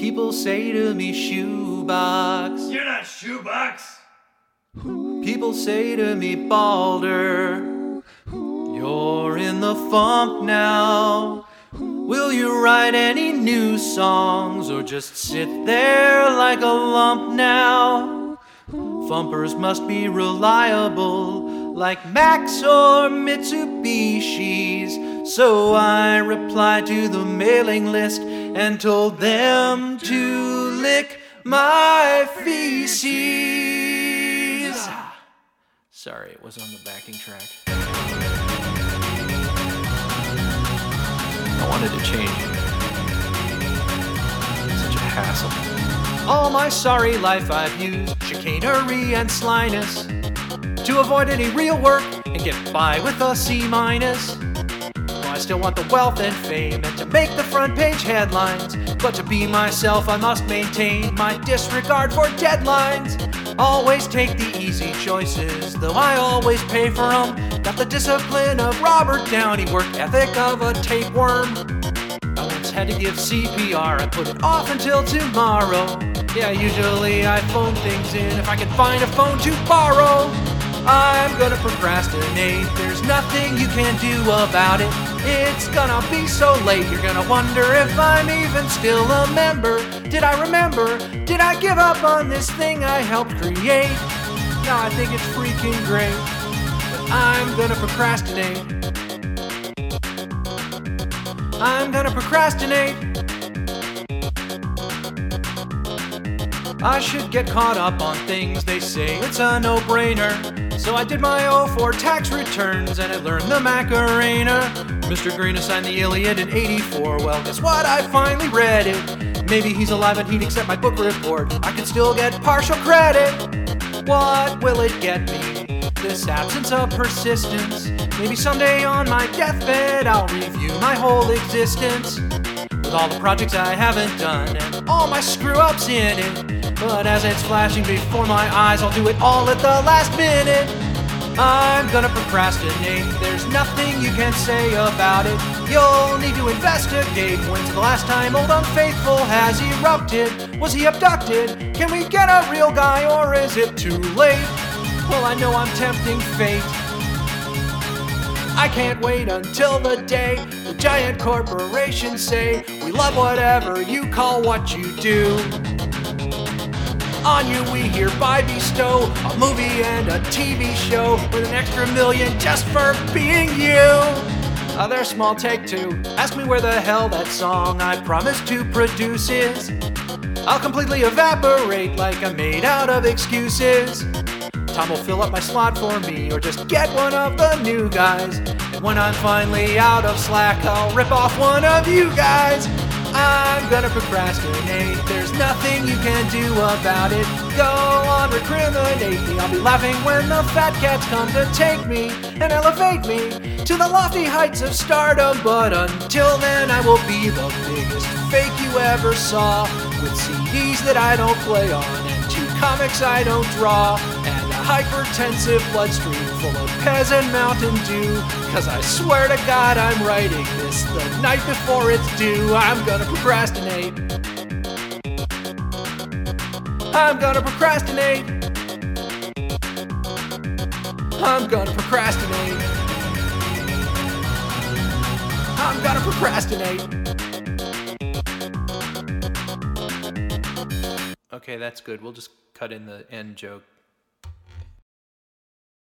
People say to me, shoebox. You're not shoebox. People say to me, Balder. You're in the funk now. Will you write any new songs or just sit there like a lump now? Fumpers must be reliable, like Macs or Mitsubishi's. So I replied to the mailing list and told them to lick my feces. Sorry, it was on the backing track. I wanted to change it. Such a hassle. All my sorry life I've used chicanery and slyness to avoid any real work and get by with a C minus. Well, I still want the wealth and fame and to make the front page headlines. But to be myself, I must maintain my disregard for deadlines. Always take the easy choices, though I always pay for them. Got the discipline of Robert Downey, work ethic of a tapeworm. I once had to give CPR, I put it off until tomorrow. Yeah, usually I phone things in if I can find a phone to borrow. I'm gonna procrastinate, there's nothing you can do about it. It's gonna be so late, you're gonna wonder if I'm even still a member. Did I remember? Did I give up on this thing I helped create? No, I think it's freaking great, but I'm gonna procrastinate. I'm gonna procrastinate. I should get caught up on things they say it's a no brainer. So I did my O4 tax returns and I learned the Macarena. Mr. Green assigned the Iliad in 84. Well, guess what? I finally read it. Maybe he's alive and he'd accept my book report. I can still get partial credit. What will it get me? This absence of persistence. Maybe someday on my deathbed I'll review my whole existence with all the projects I haven't done and all my screw ups in it. But as it's flashing before my eyes, I'll do it all at the last minute. I'm gonna procrastinate, there's nothing you can say about it. You'll need to investigate when's the last time Old Unfaithful has erupted. Was he abducted? Can we get a real guy or is it too late? Well, I know I'm tempting fate. I can't wait until the day the giant corporations say, We love whatever you call what you do. On you we hereby bestow a movie and a TV show with an extra million just for being you. Uh, Other small take two. Ask me where the hell that song I promised to produce is. I'll completely evaporate like I'm made out of excuses. Tom will fill up my slot for me, or just get one of the new guys. When I'm finally out of slack, I'll rip off one of you guys. I'm gonna procrastinate, there's nothing you can do about it. Go on, recriminate me. I'll be laughing when the fat cats come to take me and elevate me to the lofty heights of stardom. But until then, I will be the biggest fake you ever saw. With CDs that I don't play on, and two comics I don't draw, and hypertensive bloodstream full of Pez and Mountain Dew. Cause I swear to God, I'm writing this the night before it's due. I'm gonna procrastinate. I'm gonna procrastinate. I'm gonna procrastinate. I'm gonna procrastinate. Okay, that's good. We'll just cut in the end joke.